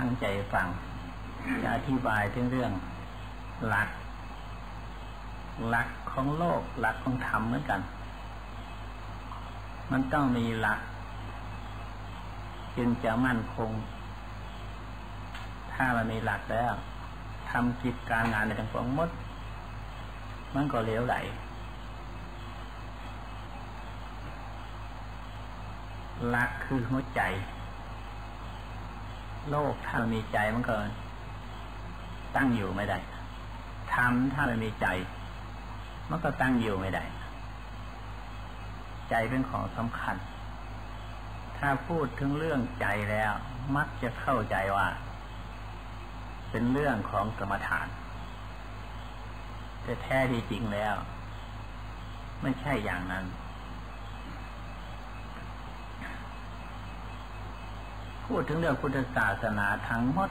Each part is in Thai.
ตั้งใจฟัง จะอธิบายถึงเรื่องหลัก หลักของโลก หลักของธรรมเหมือนกัน มันต้องมีหลัก จึงจะมั่นคง ถ้ามันมีหลักแล้วทำกิจการงานในทางของมด มันก็เลี้ยวไหล หลักคือหัวใจ โลกถ้ามันมีใจมันก็ตั้งอยู่ไม่ได้ทำถ้ามันมีใจ มันก็ตั้งอยู่ไม่ได้ ใจเป็นของสำคัญ ถ้าพูดถึงเรื่องใจแล้ว มักจะเข้าใจว่า เป็นเรื่องของกรรมฐาน แต่แท้ที่จริงแล้ว ไม่ใช่อย่างนั้น พูดถึงเรื่องพุทธศาสนาทั้งหมด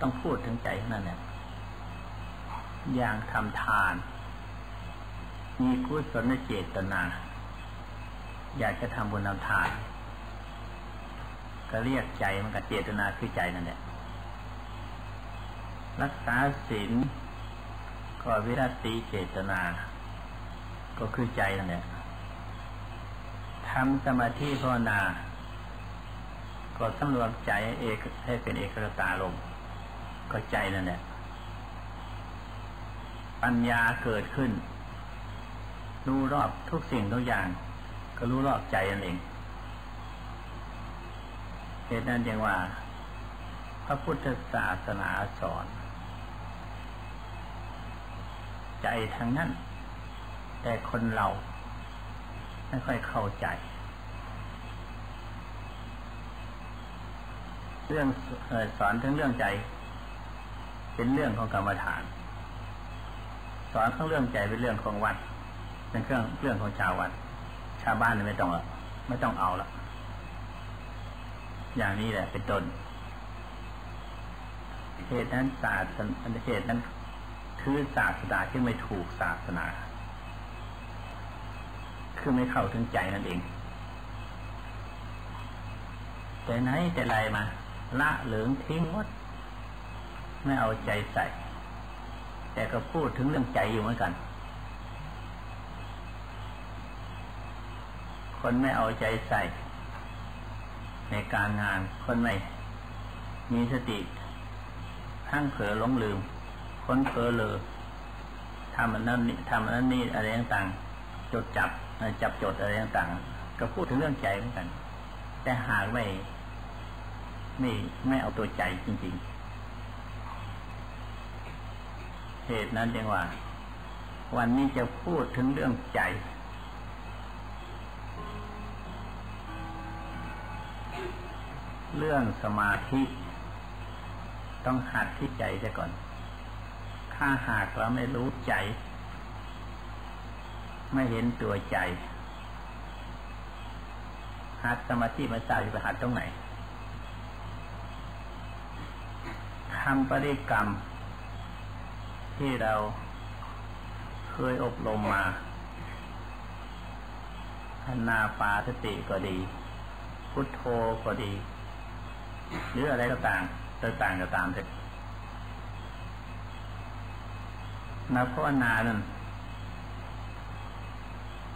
ต้องพูดถึงใจนั่นแหละอย่างทำทาน มีกุศลเจตนา อยากจะทำบุญทำทาน ก็เรียกใจมันกับเจตนาคือใจนั่นแหละรักษาศีลก็วิรัติเจตนา ก็คือใจนั่นแหละทำสมาธิภาวนา ก็สำรวมใจเอกให้เป็นเอกรตาลมก็ใจนั่นแหละปัญญาเกิดขึ้น รู้รอบทุกสิ่งทุกอย่าง ก็รู้รอบใจนั่นเองเหตุนั้นจึงว่า พระพุทธศาสนาสอน ใจทางนั้น แต่คนเรา ไม่ค่อยเข้าใจ เรื่องสอนถึงเรื่องใจ เป็นเรื่องของกรรมฐาน สอนทั้งเรื่องใจเป็นเรื่องของวัด เป็นเครื่องเรื่องของชาววัด ชาวบ้านไม่ต้องละไม่ต้องเอาละอย่างนี้แหละเป็นต้นเหตุนั้นศาสตร์เหตุนั้นคือศาสนาที่ไม่ถูกศาสนา คือไม่เข้าถึงใจนั่นเอง แต่ไหนแต่ไรมา ละเหลืองทิ้งหมด ไม่เอาใจใส่ แต่ก็พูดถึงเรื่องใจอยู่เหมือนกัน คนไม่เอาใจใส่ ในการงานคนไม่ มีสติทั้งเผลอหลงลืม คนเผลอเลยทำอันนั้นนี่ทำอันนั้นนี่อะไรต่างๆจดจับจับจดอะไรต่างๆก็พูดถึงเรื่องใจเหมือนกัน แต่หากไม่ ไม่ไม่เอาตัวใจจริง ๆ เหตุนั้นเองว่า วันนี้จะพูดถึงเรื่องใจ เรื่องสมาธิ ต้องหัดที่ใจซะก่อน ถ้าหากเราไม่รู้ใจ ไม่เห็นตัวใจหัดสมาธิมาจากจะหัดตรงไหน ทำปริกรรม ที่เราเคยอบรมมานาปาสติก็ดี พุทโธก็ดี หรืออะไรก็ต่ามต่างก็ตามเถอะนาภาวนานั้น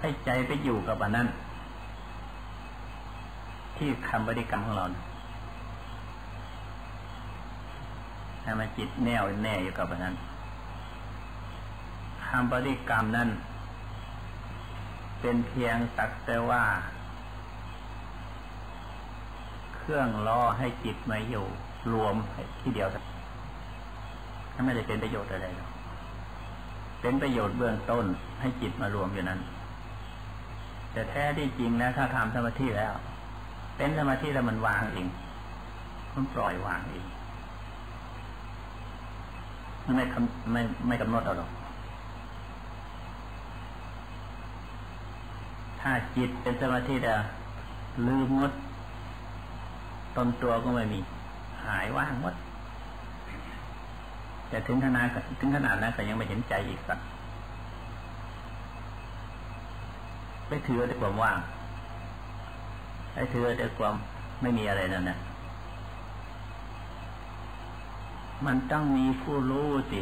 ให้ใจไปอยู่กับอันนั้น ที่คำบริกรรมของเรา ให้มันจิตแน่วแน่อยู่กับนนั้นคำบริกรรมนั้น เป็นเพียงสักแต่ว่า เครื่องล้อให้จิตมาอยู่ รวมที่เดียวถ้าไม่ได้เป็นประโยชน์อะไรหรอกเป็นประโยชน์เบื้องต้นให้จิตมารวมอยู่นั้น แต่แท้ที่จริงแล้วถ้าทำสมาธิแล้ว เป็นสมาธิแล้วมันวางเองมันปล่อยวางเอง ไม่ไม่ไม่กำหนดเอาหรอก ถ้าจิตเป็นสมาธิแล้วลืมหมดตนตัวก็ไม่มี หายว่างหมด แต่ถึงขนาดถึงขนาดนั้นก็ยังไม่เห็นใจอีกสักไม่ถือแต่ความว่างไอ้ถือแต่ความไม่มีอะไรนั่นนะ มันต้องมีผู้รู้สิ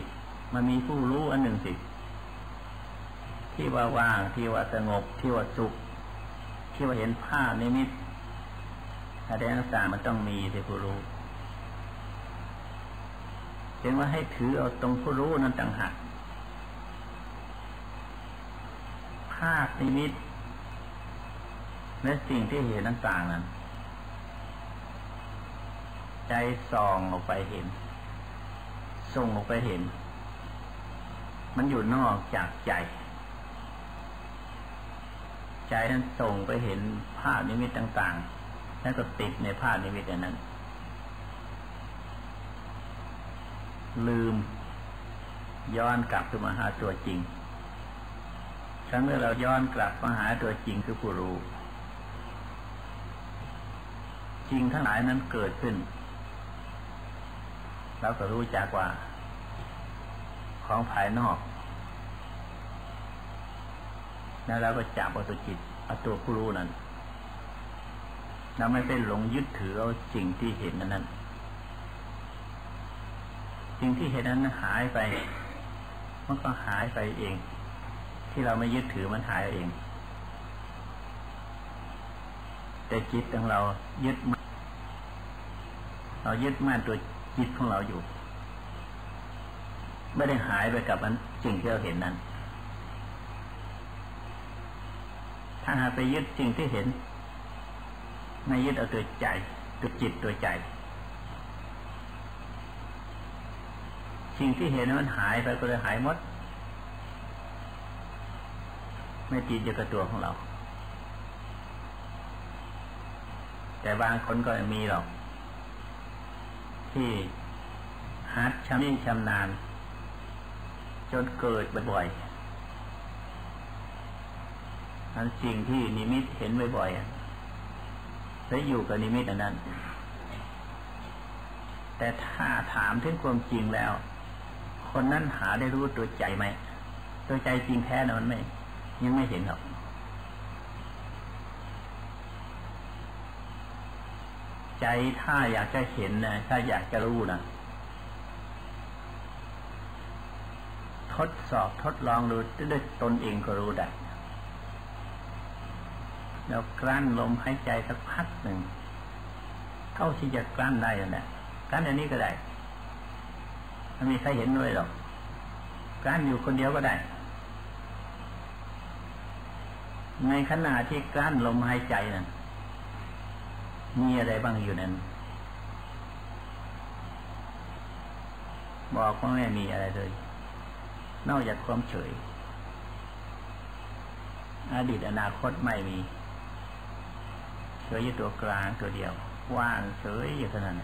มันมีผู้รู้อันหนึ่งสิ ที่ว่าว่างที่ว่าสงบที่ว่าสุข ที่ว่าเห็นภาพนิมิตอะไรต่างๆมันต้องมีสิผู้รู้จึงว่าให้ถือเอาตรงผู้รู้นั้นต่างหากภาพนิมิตและสิ่งที่เห็นต่างๆนั้น ใจส่องออกไปเห็น ส่งออกไปเห็น มันอยู่นอกจากใจ ใจนั้นส่งไปเห็นภาพนิมิตต่าง ๆ แล้วก็ติดในภาพนิมิตนั้น ลืมย้อนกลับมาหาตัวจริง ครั้งเมื่อเราย้อนกลับมาหาตัวจริงคือผู้รู้ จริงทั้งหลายนั้นเกิดขึ้นเราก็รู้จักว่า ของภายนอก แล้วเราก็จับเอาตัวจิตเอาตัวผู้รู้นั้นเราไม่ไปหลงยึดถือเอาสิ่งที่เห็นนั้นสิ่งที่เห็นนั้นหายไป มันก็หายไปเอง ที่เราไม่ยึดถือมันหายเอง แต่จิตของเรายึดมันเรายึดมั่นตัวจิตของเราอยู่ ไม่ได้หายไปกับมันสิ่งที่เราเห็นนั้น ถ้าหาไปยึดสิ่งที่เห็น ไม่ยึดเอาตัวใจตัวจิตตัวใจ สิ่งที่เห็นมันหายไปก็เลยหายหมด ไม่ติดอยู่กับตัวของเรา แต่บางคนก็มีหรอกที่ฮัดชำนิชำนาญ จนเกิดบ่อยๆนั้นสิ่งที่นิมิตเห็นบ่อยๆและอยู่กับนิมิตอันนั้น แต่ถ้าถามถึงความจริงแล้ว คนนั้นหาได้รู้ตัวใจไหม ตัวใจจริงแท้นะมันไม่ ยังไม่เห็นหรอกใจถ้าอยากจะเห็นนะถ้าอยากจะรู้นะ ทดสอบทดลองดูด้วยตนเองก็รู้ได้แล้วกลั้นลมหายใจสักพักหนึ่งเท่าที่จะกลั้นได้นั่นแหละกลั้นอันนี้ก็ได้ไม่มีใครเห็นด้วยหรอกกลั้นอยู่คนเดียวก็ได้ ในขณะที่กลั้นลมหายใจนั้นมีอะไรบ้างอยู่นั้นบอกว่าไม่มีอะไรเลย นอกจากความเฉย อดีตอนาคตไม่มีเฉยอยู่ตัวกลางตัวเดียว ว่างเฉยอยู่เท่านั้น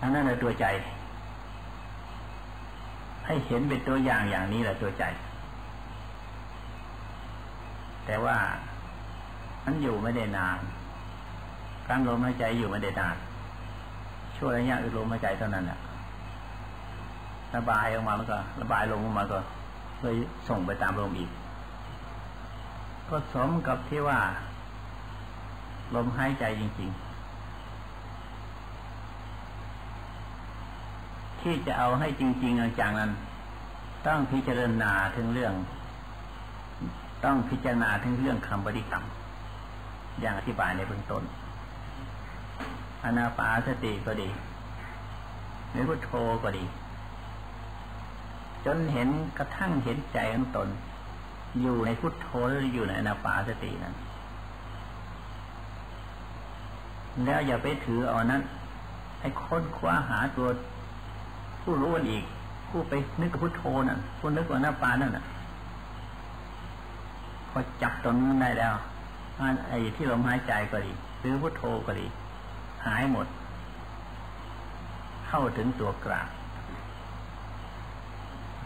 อันนั้นแหละตัวใจ ให้เห็นเป็นตัวอย่างอย่างนี้แหละตัวใจ แต่ว่ามันอยู่ไม่ได้นานการลมหายใจอยู่ไม่ได้นานช่วงระยะอึดลมหายใจเท่านั้นแหละ ระบายออกมาแล้วก็ระบายลงออกมาก็เลยส่งไปตามลมอีก ก็สมกับที่ว่า ลมหายใจจริง ๆ ที่จะเอาให้จริงๆจังนั้น ต้องพิจารณาถึงเรื่อง ต้องพิจารณาถึงเรื่องคำปฏิกรรม อย่างอธิบายในเบื้องต้นอนาปาสติก็ดีหรือพุทโธก็ดี จนเห็นกระทั่งเห็นใจของตน อยู่ในพุทโธหรืออยู่ในอนาปาสตินั้น แล้วอย่าไปถือเอานั้นให้ค้นคว้าหาตัวผู้รู้อีก ผู้ไปนึกกับพุทโธนั่นผู้นึกกับนาปานั่นน่ะพอจับตรงนั้นได้แล้วไอ้ที่ลมหายใจก็ดีหรือพุทโธก็ดี หายหมด เข้าถึงตัวกลาง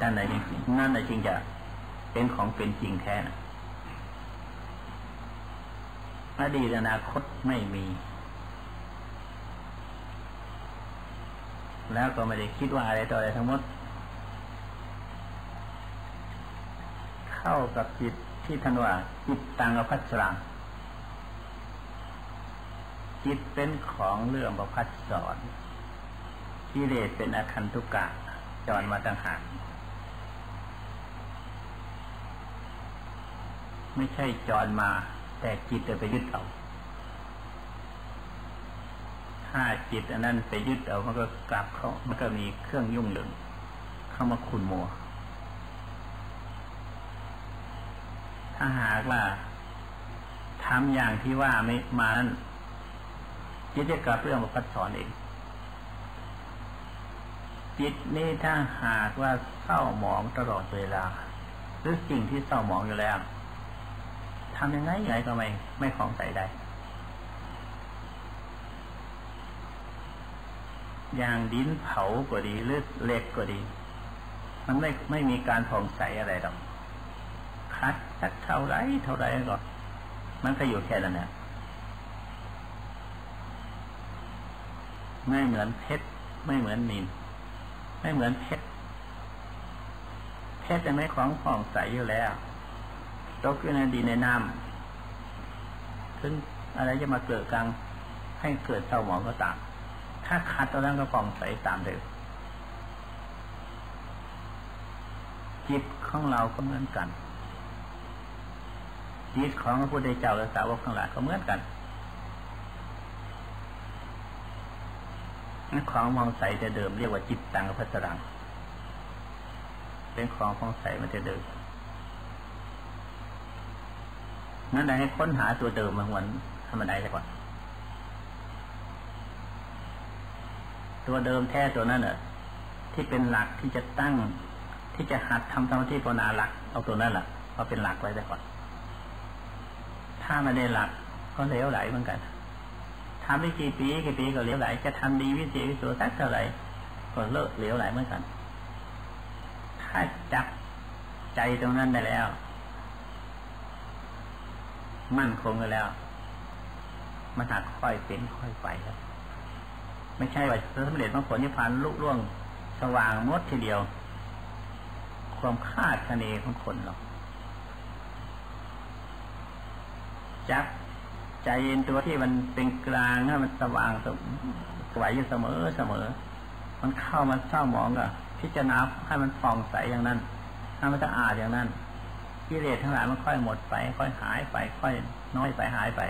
ด้านไหนจริงนั่นไหนจริงจะเป็นของเป็นจริงแท้นะอดีตอนาคตไม่มี แล้วก็ไม่ได้คิดว่าอะไรต่ออะไรทั้งหมด เข้ากับจิตที่ท่านว่าจิตตังอภัสรังจิตเป็นของเรื่องประพัดสอนกิเลสเป็นอาคันตุกะจรมาต่างหาก ไม่ใช่จรมา แต่จิตจะไปยึดเอาถ้าจิตอันนั้นไปยึดเอามันก็กลับเขามันก็มีเครื่องยุ่งเหยิงเข้ามาขุนมัว ถ้าหากว่าทำอย่างที่ว่าไม่มานั้นจิตจะกลับเรื่องมาพัดสอนเองจิตนี่ถ้าหากว่าเศร้าหมองตลอดเวลา หรือสิ่งที่เศร้าหมองอยู่แล้ว ทำยังไงยังไงก็ไม่ไม่คลองใสได้ อย่างดินเผาก็ดีหรือเหล็กก็ดี มันไม่ไม่มีการผ่องใสอะไรหรอกคัดสักเท่าไรเท่าไรก็มันก็อยู่แค่นั้นแหละไม่เหมือนเพชรไม่เหมือนนินไม่เหมือนเพชรเพชรจะไม่ของผ่องใสอยู่แล้ว ตกอยู่ในดินในน้ำถึงอะไรจะมาเกิดกลางให้เกิดเศร้าหมองก็ตาม ถ้าขัดตอนนั้นก็ผ่องใสตามเดิมจิตของเราก็เหมือนกันจิตของพระพุทธเจ้าและสาวกทั้งหลายก็เหมือนกันของมองใสจะเดิมเรียกว่าจิตตังพัสรัง เป็นของมองใสมันจะเดิม นั่นแหละให้ค้นหาตัวเดิมมาหวันทำมันได้ก่อน ตัวเดิมแท้ตัวนั้นเน่ะที่เป็นหลักที่จะตั้ง ที่จะหัดทำสมาธิภาวนาหลัก เอาตัวนั้นแหละมาเป็นหลักไว้ได้ก่อน ถ้าไม่ได้หลักก็เลี้ยวไหลเหมือนกันทำไปกี่ปีกี่ปีก็เลี้ยวไหล จะทำดีวิเศษวิโสสักเท่าไหร่ก็เลิกเลี้ยวไหลเหมือนกัน ถ้าจับใจตรงนั้นได้แล้ว มั่นคงกันแล้ว มันหักค่อยเป็นค่อยไปครับไม่ใช่ว่าสำเร็จบางผลนิพพานลุล่วงสว่างมดทีเดียว ความคาดคะเนของคนหรอกจับใจเย็นตัวที่มันเป็นกลางถ้มันสว่างสวยอยู่เสมอเสมอ มันเข้ามาเศร้าหมองก็พิจารณาให้มันฟองใสอย่างนั้นให้มันสะอาดอย่างนั้น กิเลสทั้งหลายมันค่อยหมดไป ค่อยหายไป ค่อยน้อยไปหายไป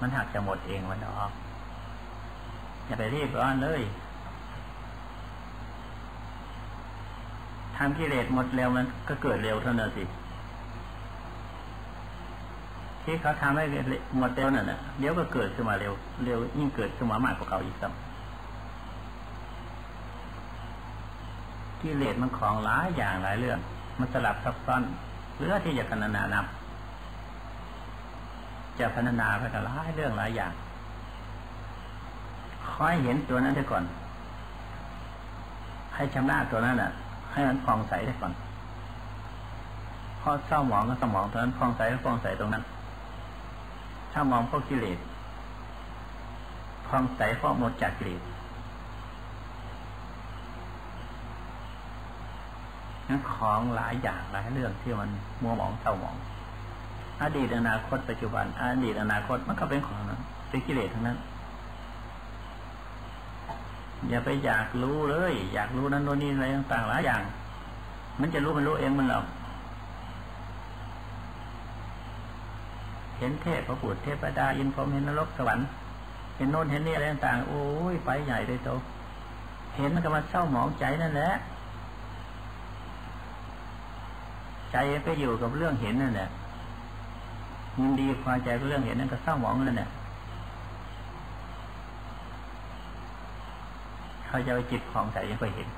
มันหักจะหมดเองมันออกอย่าไปรีบร้อนเลยทำกิเลสหมดเร็วมันก็เกิดเร็วเท่านั้นสิที่เขาทำให้หมดเร็วนั่นน่ะเดี๋ยวก็เกิดขึ้นมาเร็ว เร็วยิ่งเกิดขึ้นมามากกว่าเก่าอีกซ้ำกิเลสมันของหลายอย่างหลายเรื่อง มันสลับซับซ้อนเพื่อที่จะพัฒนานำจะพัฒนาไปกับหลายเรื่องหลายอย่างคอยเห็นตัวนั้นได้ก่อน ให้ชำนาญตัวนั้นอะ ให้มันฟองใสได้ก่อนพอเศร้าหมองก็สมองตัวนั้นฟองใสก็ฟองใสตรงนั้น ถ้ามองพวกกิเลสฟองใสเพราะหมดจากกิเลส นั้นของหลายอย่างหลายเรื่องที่มันมัวหมองเศร้าหมอง อดีตอนาคตปัจจุบัน อดีตอนาคตมันก็เป็นของนั้นเป็นกิเลสทั้งนั้น อย่าไปอยากรู้เลย อยากรู้นั้นโน่นนี่อะไรต่างๆหลายอย่าง มันจะรู้มันรู้เองมันหรอกเห็นเทพพระปุตรเทพดาอินพรมเห็นนรกสวรรค์เห็นโน่นเห็นนี่อะไรต่างๆโอ้ยไปใหญ่เลยโตเห็นมันก็มาเศร้าหมองใจนั่นแหละ ใจก็อยู่กับเรื่องเห็นนั่นแหละยินดีพอใจกับเรื่องเห็นนั่นก็เศร้าหมองนั่นแหละเขาจะไปจิตของใจยังไปเห็น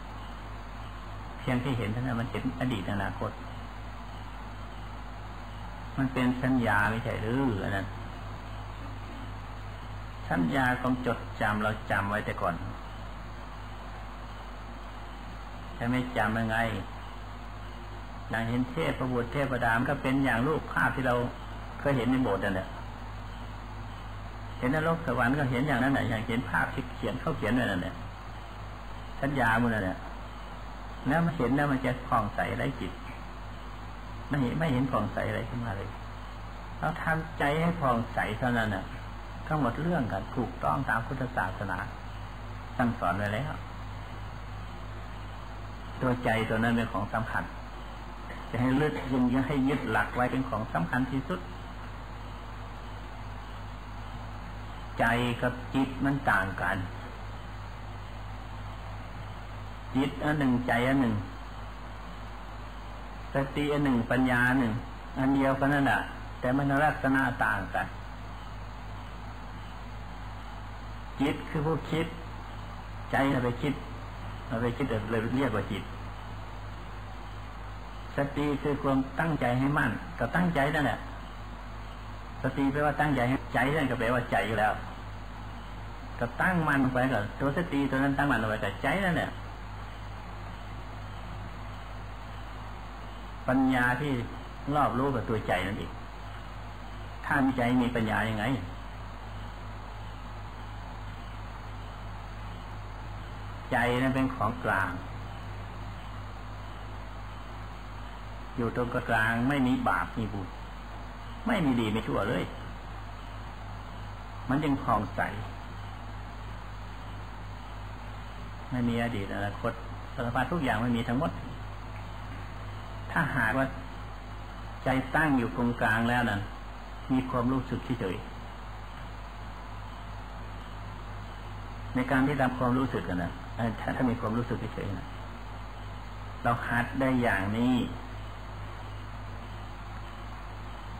เพียงที่เห็นเท่านั้นมันเห็นอดีตอนาคต มันเป็นสัญญาไม่ใช่หรืออันนั้นสัญญาต้องจดจำเราจำไว้แต่ก่อนจะไม่จำยังไง อย่างเห็นเทพประบุเทพดามก็เป็นอย่างรูปภาพที่เราเคยเห็นในโบสถ์นั่นแหละเห็นนรกสวรรค์ก็เห็นอย่างนั้นแหละอย่างเห็นภาพที่เขียนเขาเขียนนั่นแหละสัญญามันนั่นแหละแล้วมาเห็นแล้วมันจะผ่องใสไรจิตไม่เห็นไม่เห็นผ่องใสอะไรขึ้นมาเลยเราทำใจให้ผ่องใสเท่านั้นน่ะทั้งหมดเรื่องกันถูกต้องตามพุทธศาสนาสั่งสอนไว้แล้ว ตัวใจตัวนั้นเป็นของสำคัญ จะให้ลึกยังยังให้ยึดหลักไว้เป็นของสำคัญที่สุด ใจกับจิตมันต่างกัน จิตอันหนึ่งใจอันหนึ่งสติอันหนึ่งปัญญาหนึ่ง อันเดียวกันนั่นแหละแต่มันลักษณะต่างกัน จิตคือผู้คิด ใจเราไปคิดเราไปคิดเลยเรียกว่าจิต สติคือความตั้งใจให้มั่นก็ตั้งใจนั่นแหละสติแปลว่าตั้งใจใจนั่นก็แปลว่าใจอยู่แล้ว ก็ตั้งมั่นไปก่อนตัวสติตัวนั้นตั้งมั่นลงไปแต่ใจนั่นแหละปัญญาที่รอบรู้กับตัวใจนั่นเองถ้ามีใจมีปัญญายังไงใจนั้นเป็นของกลาง อยู่ตรงกลางไม่มีบาปมีบุญ ไม่มีดีไม่ชั่วเลย มันยังคลองใส ไม่มีอดีตอนาคตสารพัดทุกอย่างไม่มีทั้งหมด ถ้าหากว่าใจตั้งอยู่ตรงกลางแล้วนั้นมีความรู้สึกเฉยในการที่ทำความรู้สึกกันนะถ้าถ้ามีความรู้สึกเฉยๆนะเราหัดได้อย่างนี้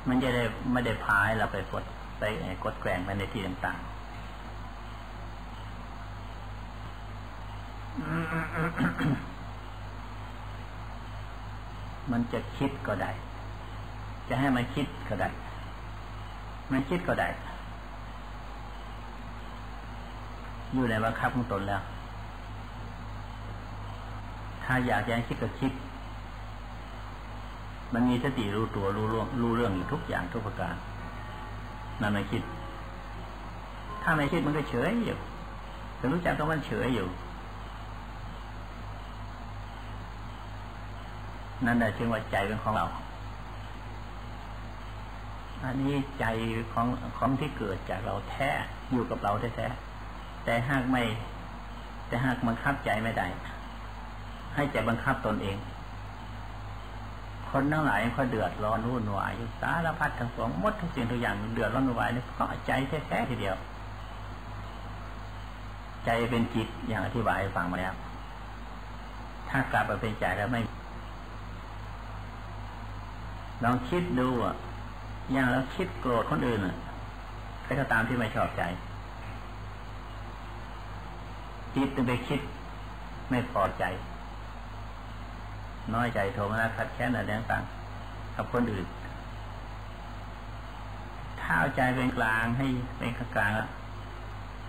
มันจะได้ไม่ได้พายเราไปกดไปกดแกงไปในที่ต่างๆ มันจะคิดก็ได้ จะให้มันคิดก็ได้ มันคิดก็ได้ อยู่ในบังคับของตนแล้ว ถ้าอยากจะให้คิดก็คิด มันมีสติรู้ตัวรู้เรื่องรู้เรื่องอยู่ทุกอย่างทุกประการนั่นไม่คิด ถ้าไม่คิดมันก็เฉยอยู่แต่รู้จักก็มันเฉยอยู่นั่นแหละจึงว่าใจเป็นของเรา อันนี้ใจของของที่เกิดจากเราแท้อยู่กับเราแท้แต่หากไม่ แต่หากบังคับใจไม่ได้ ให้ใจบังคับตนเอง คนทั้งหลายเขาเดือดร้อนวุ่นวายสารพัดทั้งสองมดทุกสิ่งทุกอย่างเดือดร้อนวุ่นวายเพราะใจแท้ๆทีเดียว ใจเป็นจิตอย่างอธิบายฟังมาแล้วถ้ากลับมาเป็นใจแล้วไม่ลองคิดดูอะอย่างเราคิดโกรธคนอื่นอะใครก็ตามที่ไม่ชอบใจจิตจะไปคิดไม่พอใจ น้อยใจโทมนัสขัดแค้นอะไรต่างกับคนอื่น ถ้าเอาใจเป็นกลางให้เป็นกลาง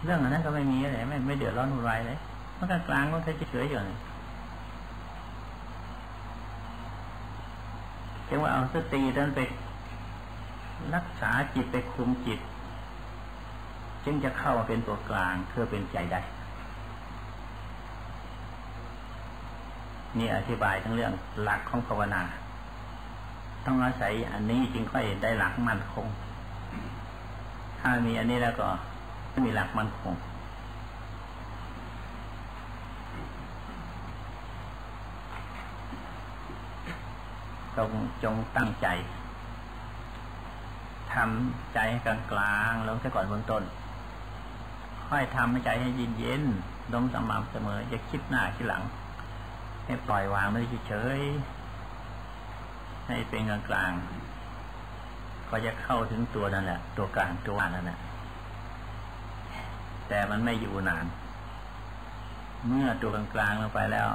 เรื่องนั้นก็ไม่มีอะไรไม่ไม่เดือดร้อนหุ่นวายเลยมันก็กลางมันแค่เฉยๆอยู่จึงว่าเอาสตินั้นไปรักษาจิตไปคุมจิต จึงจะเข้ามาเป็นตัวกลางเพื่อเป็นใจได้ นี่อธิบายทั้งเรื่องหลักของภาวนา ต้องอาศัยอันนี้จึงค่อยได้หลักมั่นคง ถ้ามีอันนี้แล้วก็ไม่มีหลักมั่นคง จงจงตั้งใจทำใจให้กลางกลางลงซะก่อนบนต้น ค่อยทำให้ใจให้เย็นเย็นลงสม่ำเสมออย่าคิดหน้าคิดหลัง ให้ปล่อยวางไม่เฉยให้เป็นกลางกลางก็จะเข้าถึงตัวนั่นแหละ ตัวกลางตัวนั่นแหละแต่มันไม่อยู่นาน เมื่อตัวกลางกลางลงไปแล้ว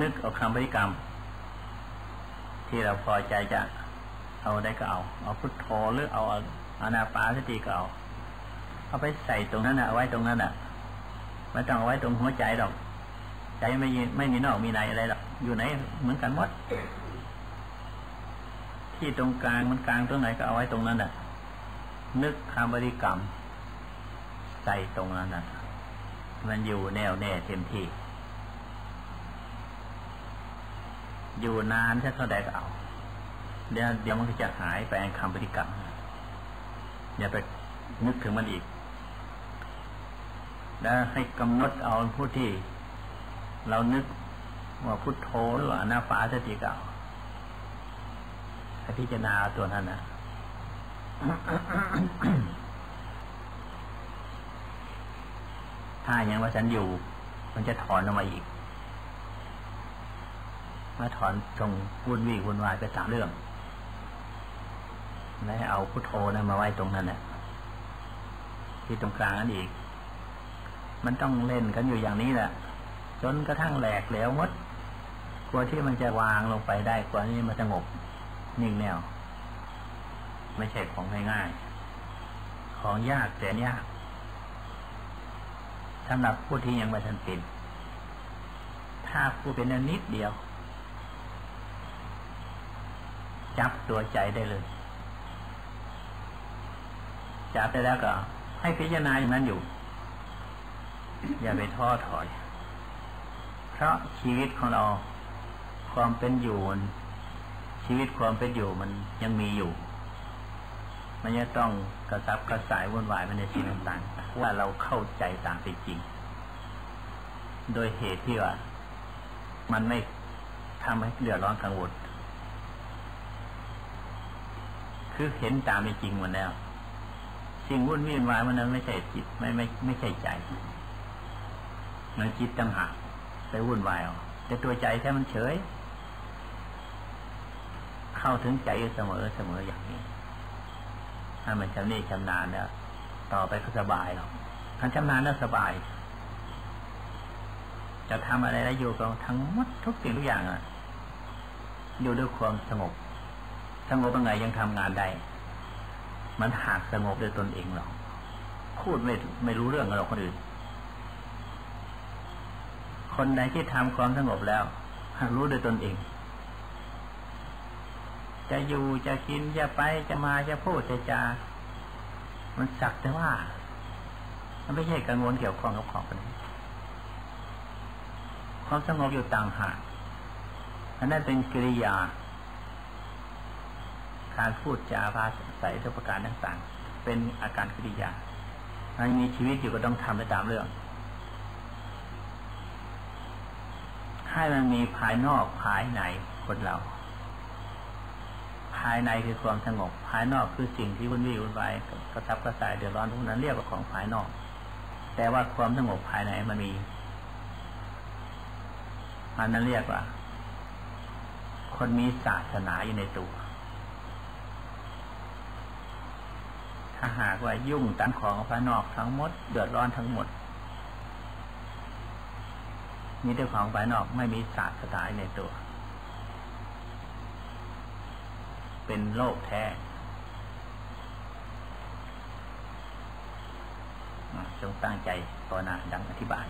นึกเอาคำพฤติกรรม ที่เราพอใจจะเอาได้ก็เอา เอาพุทโธหรือเอาอานาปาสติก็เอาเอาไปใส่ตรงนั้นนะเอาไว้ตรงนั้นอะไม่ต้องเอาไว้ตรงหัวใจหรอก ใจไม่ไม่มีนอกมีในอะไรหรอกอยู่ไหนเหมือนกันหมดที่ตรงกลางมันกลางตรงไหนก็เอาไว้ตรงนั้นอะ นึกคำบริกรรมใส่ตรงนั้นอะ มันอยู่แน่วแน่เต็มที่ อยู่นานแค่เท่าใดก็เอา เดี๋ยวเดี๋ยวมันจะหายไปคำปฏิกรรมอย่าไปนึกถึงมันอีก แล้วให้กำหนดเอาผู้ที่ เรานึกว่าพุทโธหรือว่านาฟ้าสติเก่าพิจารณาตัวนั้นนะถ้ายังว่าฉันอยู่ มันจะถอนออกมาอีกมาถอนตรงวุ่นวี่วุ่นวายไปตามเรื่องแล้วเอาพุทโธนะมาไว้ตรงนั้นเนี่ยที่ตรงกลางนั่นอีก มันต้องเล่นกันอยู่อย่างนี้แหละ จนกระทั่งแหลกแล้วมดกลัวที่มันจะวางลงไปได้กว่านี้มันจะงบนิ่งแนว ไม่ใช่ของง่ายๆของยากแต่ยากสำหรับผู้ที่ยังไม่ทันเป็นถ้าผู้เป็นนิดเดียว จับตัวใจได้เลย จับได้แล้วก็ ให้พิจารณาอย่างนั้นอยู่ อย่าไปท้อถอย เพราะชีวิตของเราความเป็นอยู่ชีวิตความเป็นอยู่มันยังมีอยู่ มันจะต้องกระซับกระสายวุ่นวายมันในสิ่งต่างๆว่าเราเข้าใจตามเป็นจริง โดยเหตุที่ว่า มันไม่ทำให้เดือดร้อนกังวลคือเห็นตามเป็นจริงหมันแล้ว สิ่งวุ่นวี่วายมันนั้นไม่ใช่จิตไม่ไม่ไม่ใช่ใจมันจิตต่างหาก ไปวุ่นวายเอาแต่ตัวใจแค่มันเฉย เข้าถึงใจเสมอเสมออย่างนี้ ถ้ามันชำนิชำนาญเนี่ยต่อไปก็สบายหรอกถ้าชำนาญแล้วสบาย จะทำอะไรได้อยู่กับทั้งหมดทุกสิ่งทุกอย่างอะ อยู่ด้วยความสงบ สงบยังไงยังทำงานได้ มันหากสงบด้วยตนเองหรอกพูดไม่ไม่รู้เรื่องกับเราคนอื่น คนใดที่ทำความสงบแล้วรู้ด้วยตนเอง จะอยู่จะกินจะไปจะมาจะพูดจะจา มันสักแต่ว่า มันไม่ใช่กังวลเกี่ยวข้องกับของคนนี้ความสงบอยู่ต่างหากอันนั้นเป็นกิริยา การพูดจาภาษาทุกประการต่างๆ เป็นอาการกิริยามันมีชีวิตอยู่ก็ต้องทำไปตามเรื่อง ให้มันมีภายนอกภายในคนเรา ภายในคือความสงบ ภายนอกคือสิ่งที่วุ่นวี่วุ่นวายกระทับกระส่ายเดือดร้อนทุกนั้นเรียกว่าของภายนอก แต่ว่าความสงบภายในมันมีอันนั้นเรียกว่า คนมีศาสนาอยู่ในตัวถ้าหากว่ายุ่งตันของภายนอกทั้งหมด เดือดร้อนทั้งหมด มีแต่ของภายนอกไม่มีศาสตร์สายในตัว เป็นโลกแท้จงตั้งใจภาวนาดังอธิบาย